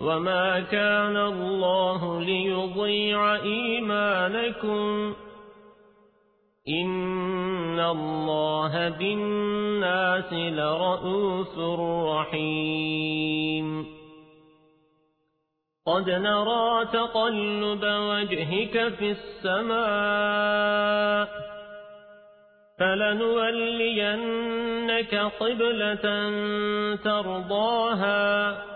وما كان الله ليضيع إيمانكم إن الله بالناس لرؤوس رحيم قد نرى تقلب وجهك في السماء فلنولينك قبلة ترضاها